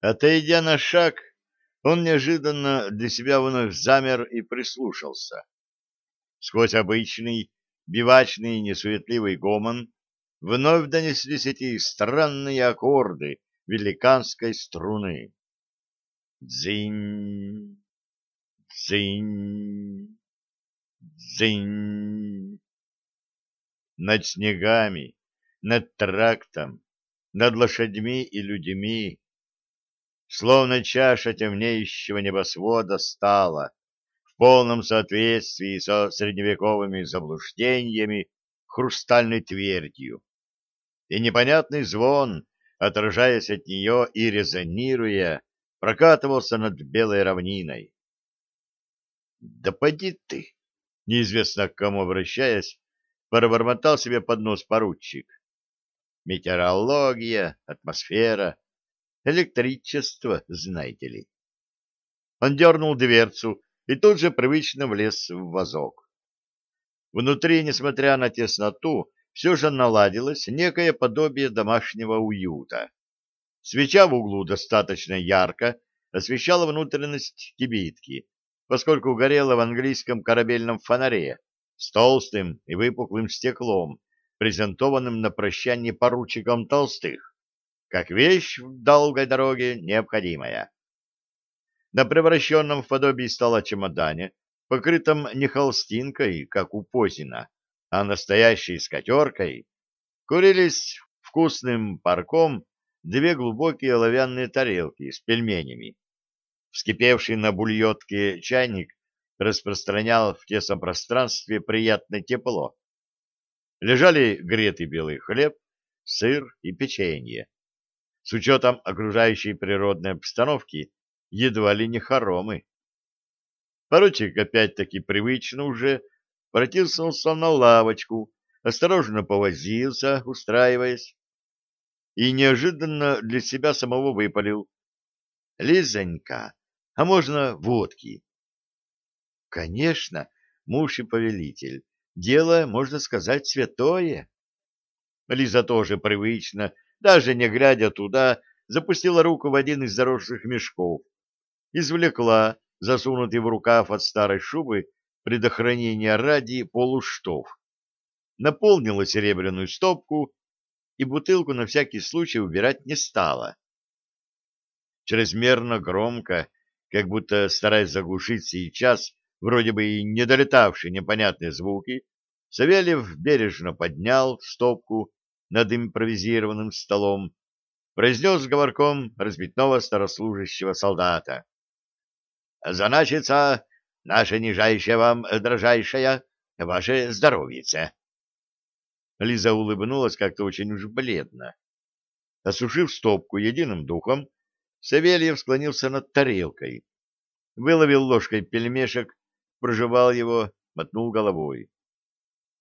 Отойдя на шаг, он неожиданно для себя вновь замер и прислушался. Сквозь обычный, бивачный, несуетливый гомон вновь донеслись эти странные аккорды великанской струны. Дзынь, дзынь, дзынь. Над снегами, над трактом, над лошадьми и людьми, словно чаша темнеющего небосвода стала в полном соответствии со средневековыми заблуждениями хрустальной твердью. И непонятный звон, отражаясь от нее и резонируя, прокатывался над белой равниной. «Да поди ты!» Неизвестно к кому обращаясь, пробормотал себе под нос поручик. Метеорология, атмосфера, электричество, знаете ли. Он дернул дверцу и тут же привычно влез в вазок. Внутри, несмотря на тесноту, все же наладилось некое подобие домашнего уюта. Свеча в углу достаточно ярко освещала внутренность кибитки, поскольку горела в английском корабельном фонаре с толстым и выпуклым стеклом, презентованным на прощание поручиком толстых, как вещь в долгой дороге необходимая. На превращенном в подобие стола чемодане, покрытом не холстинкой, как у Позина, а настоящей скатеркой, курились вкусным парком две глубокие оловянные тарелки с пельменями. Вскипевший на бульотке чайник распространял в тесном пространстве приятное тепло. Лежали гретый белый хлеб, сыр и печенье. С учетом окружающей природной обстановки едва ли не хоромы. Поручик опять-таки привычно уже протиснулся на лавочку, осторожно повозился, устраиваясь, и неожиданно для себя самого выпалил. — Лизонька, а можно водки? — Конечно, муж и повелитель. Дело, можно сказать, святое. Лиза тоже привычно, даже не глядя туда, запустила руку в один из заросших мешков, извлекла, засунутый в рукав от старой шубы, предохранения ради полуштов, наполнила серебряную стопку и бутылку на всякий случай убирать не стала. Чрезмерно громко, как будто стараясь заглушить сейчас вроде бы и не долетавшие непонятные звуки, Савельев бережно поднял стопку над импровизированным столом, произнес говорком разбитного старослужащего солдата. — Заначится, наша нижайшая вам, дрожайшая, ваше здоровьице. Лиза улыбнулась как-то очень уж бледно. Осушив стопку единым духом, Савельев склонился над тарелкой, выловил ложкой пельмешек, прожевал его, мотнул головой.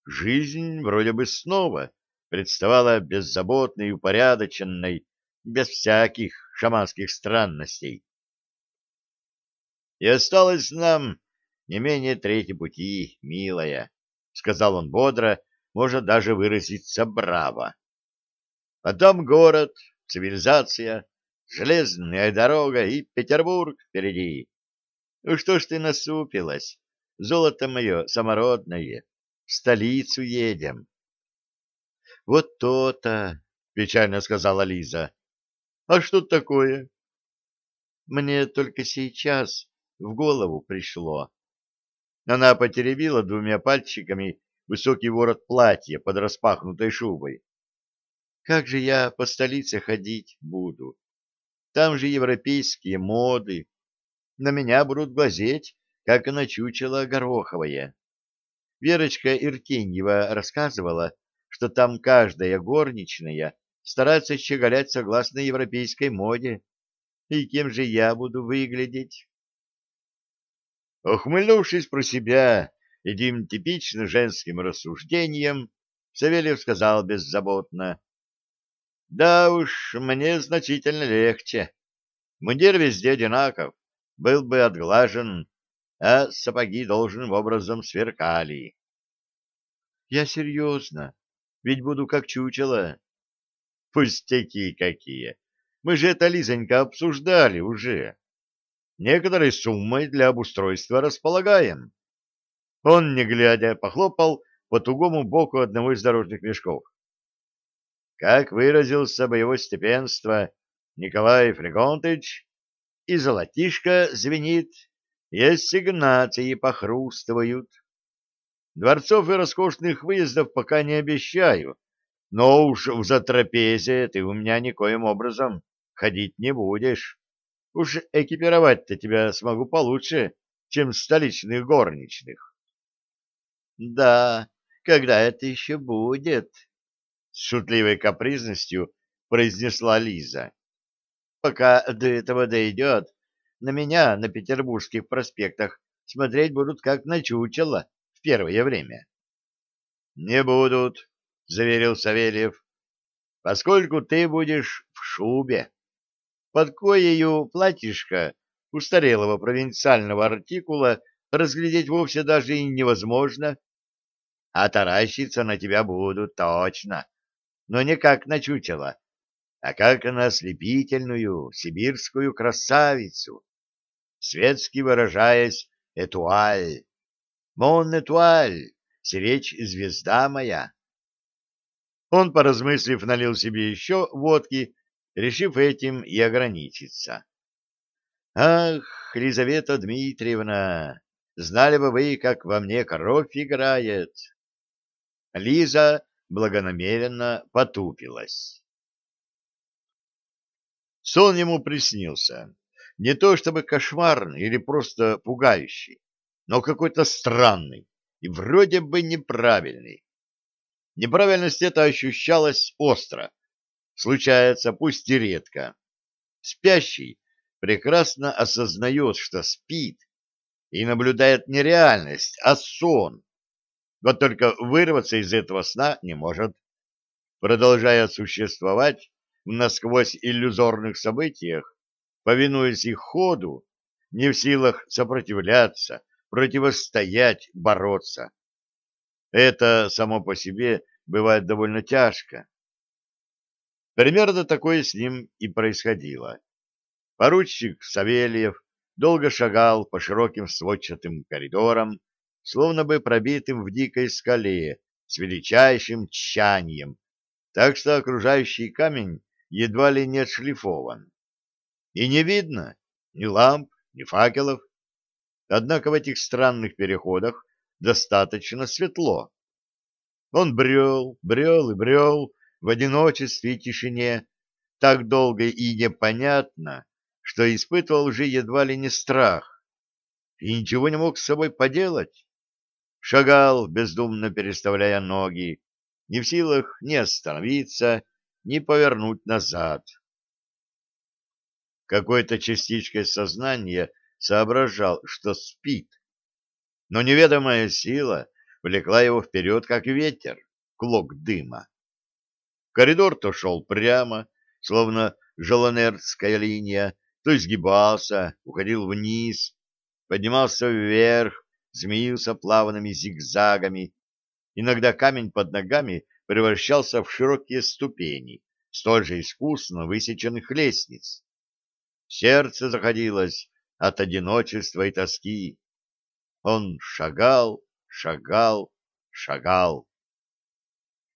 Жизнь вроде бы снова представала беззаботной и упорядоченной, без всяких шаманских странностей. «И осталось нам не менее трети пути, милая», — сказал он бодро, может даже выразиться браво. Потом город, цивилизация, железная дорога и Петербург впереди. Ну что ж ты насупилась, золото мое самородное, в столицу едем. — Вот то-то, — печально сказала Лиза. — А что такое? — Мне только сейчас в голову пришло. Она потеребила двумя пальчиками высокий ворот платья под распахнутой шубой. Как же я по столице ходить буду? Там же европейские моды. На меня будут глазеть, как на чучело гороховое. Верочка Иртеньева рассказывала, что там каждая горничная старается щеголять согласно европейской моде. И кем же я буду выглядеть? Ухмыльнувшись про себя, Этим типично женским рассуждением Савельев сказал беззаботно. — Да уж, мне значительно легче. Мундир везде одинаков, был бы отглажен, а сапоги должным образом сверкали. — Я серьезно, ведь буду как чучело. — Пустяки какие! Мы же это, Лизонька, обсуждали уже. Некоторой суммой для обустройства располагаем. Он, не глядя, похлопал по тугому боку одного из дорожных мешков. Как выразился бы его степенство Николай Фригонтыч, и золотишко звенит, и ассигнации похрустывают. Дворцов и роскошных выездов пока не обещаю, но уж в затрапезе ты у меня никоим образом ходить не будешь. Уж экипировать-то тебя смогу получше, чем столичных горничных. — Да, когда это еще будет? — с шутливой капризностью произнесла Лиза. — Пока до этого дойдет, на меня на петербургских проспектах смотреть будут как на чучело в первое время. — Не будут, — заверил Савельев, — поскольку ты будешь в шубе. Под коею платьишко устарелого провинциального артикула разглядеть вовсе даже и невозможно, а таращиться на тебя будут точно, но не как на чучело, а как на ослепительную сибирскую красавицу, светски выражаясь, этуаль. Мон этуаль, звезда моя. Он, поразмыслив, налил себе еще водки, решив этим и ограничиться. Ах, Лизавета Дмитриевна, знали бы вы, как во мне кровь играет. Лиза благонамеренно потупилась. Сон ему приснился. Не то чтобы кошмарный или просто пугающий, но какой-то странный и вроде бы неправильный. Неправильность эта ощущалась остро. Случается, пусть и редко. Спящий прекрасно осознает, что спит, и наблюдает не реальность, а сон. Вот только вырваться из этого сна не может. Продолжая существовать, в насквозь иллюзорных событиях, повинуясь их ходу, не в силах сопротивляться, противостоять, бороться. Это само по себе бывает довольно тяжко. Примерно такое с ним и происходило. Поручик Савельев долго шагал по широким сводчатым коридорам, словно бы пробитым в дикой скале, с величайшим тщанием, так что окружающий камень едва ли не отшлифован. И не видно ни ламп, ни факелов. Однако в этих странных переходах достаточно светло. Он брел, брел и брел в одиночестве и тишине, так долго и непонятно, что испытывал уже едва ли не страх, и ничего не мог с собой поделать. Шагал, бездумно переставляя ноги, не в силах ни остановиться, ни повернуть назад. Какой-то частичкой сознания соображал, что спит, но неведомая сила влекла его вперед, как ветер, клок дыма. Коридор то шел прямо, словно желанерская линия, то изгибался, уходил вниз, поднимался вверх, змеился плавными зигзагами. Иногда камень под ногами превращался в широкие ступени, столь же искусно высеченных лестниц. Сердце заходилось от одиночества и тоски. Он шагал, шагал, шагал.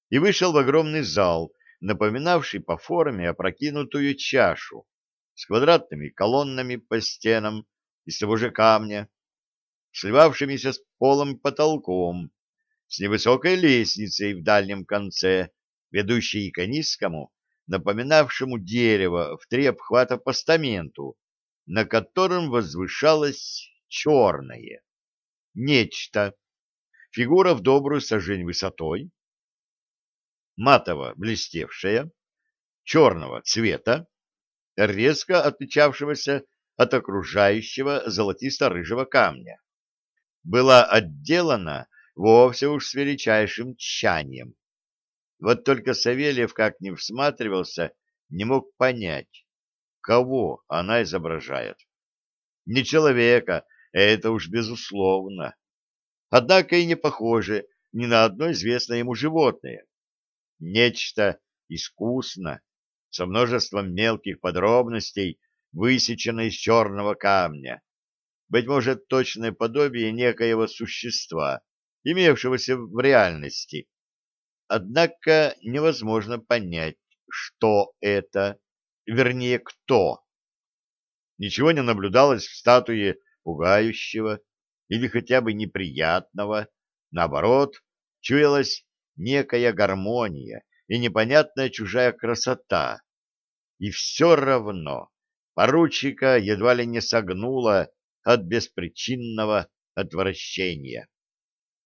И вышел в огромный зал, напоминавший по форме опрокинутую чашу, с квадратными колоннами по стенам из того же камня, сливавшимися с полом потолком, с невысокой лестницей в дальнем конце, ведущей к низкому, напоминавшему дерево в три обхвата постаменту, на котором возвышалось черное. Нечто. Фигура в добрую сажень высотой, матово блестевшая, черного цвета, резко отличавшегося от окружающего золотисто-рыжего камня. Была отделана вовсе уж с величайшим тщанием. Вот только Савельев, как ни всматривался, не мог понять, кого она изображает. Не человека, это уж безусловно. Однако и не похоже ни на одно известное ему животное. Нечто искусно, со множеством мелких подробностей, высечена из черного камня. Быть может, точное подобие некоего существа, имевшегося в реальности. Однако невозможно понять, что это, вернее, кто. Ничего не наблюдалось в статуе пугающего или хотя бы неприятного, наоборот, чуялась некая гармония и непонятная чужая красота. И все равно поручика едва ли не согнуло от беспричинного отвращения.